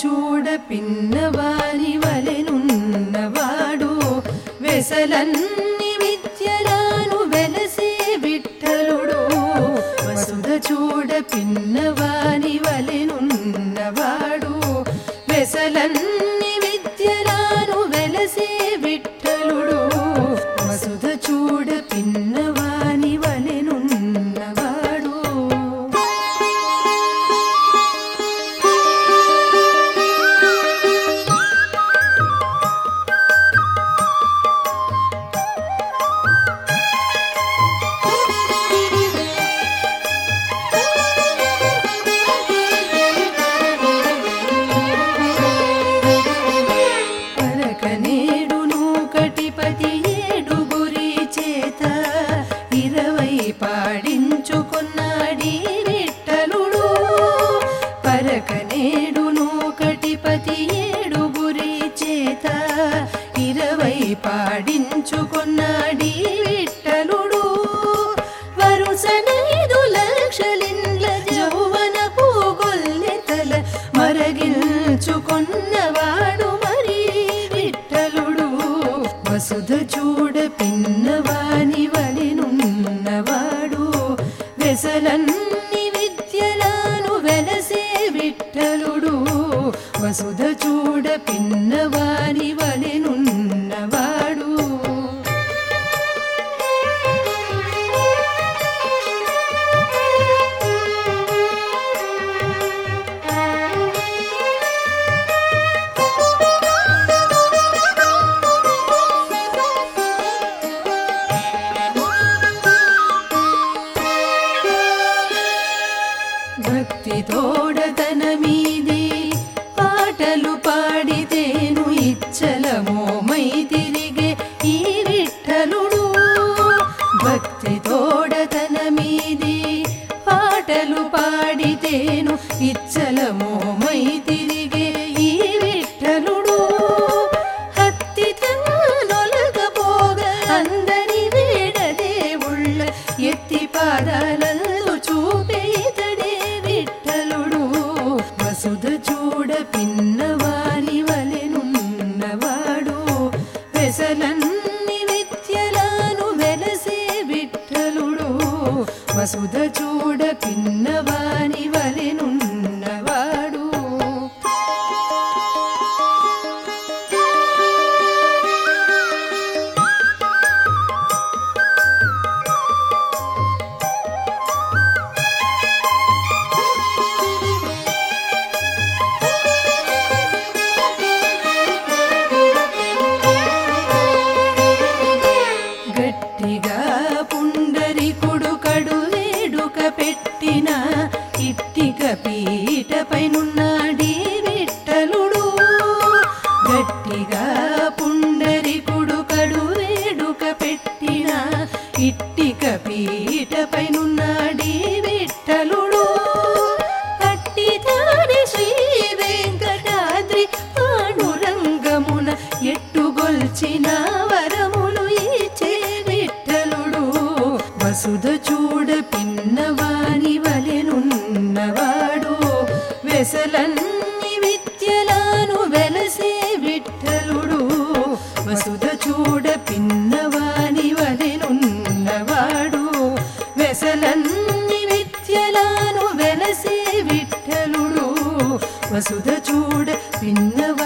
చూడ పిన్నవాని వలెనున్నవాడు వెసలన్ని విద్యలాను వెలసే విఠలుడు. వసుధ చూడ పిన్నవాని వై పాడించుకున్నాడి విట్టలుడు. వరుసనైదు లక్షలిండ్ల జౌవన పూగొల్లెతల మరగించుకున్నవాడు మరి విట్టలుడు. వసుధ చూడ పిన్నవాని వలినున్నవాడు వెసలన్ని విద్యలాను వెలసే విట్టలుడు. వసుధ చూడ పిన్నవాని వలెనున్నవాడు తోడతన మీది పాటలు పాడితేను ఇచ్చలమో మై తిరిగే ఈ విఠలుడు. భక్తి తోడతన మీది పాటలు పాడితేను ఇచ్చ విద్యలన్ని విద్యలను వెలసే విఠలుడు వసుధ చూడ పిన్నవాని వలెను పెట్టిన ఇట్టిక పీటపైనున్నాడి విట్టలుడు గట్టిగా పుండరికుడు కడు వేడుక పెట్టిన ఇట్టిక పీటపైనున్నాడి విట్టలుడు అట్టిదారి శ్రీ వెంకటాద్రి పాండురంగమున ఎట్టుగొల్చిన వరములు ఇచ్చే విట్టలుడు వసుధ చూడ పిన్నవాని వలెనున్నవాడు వెసలన్ని విద్యలాను వెలసే విఠలుడు. వసుధ చూడ పిన్నవాని వలెనున్నవాడు వెసలన్ని విద్యలాను వెలసే విఠలుడు. వసుధ చూడ పిన్నవ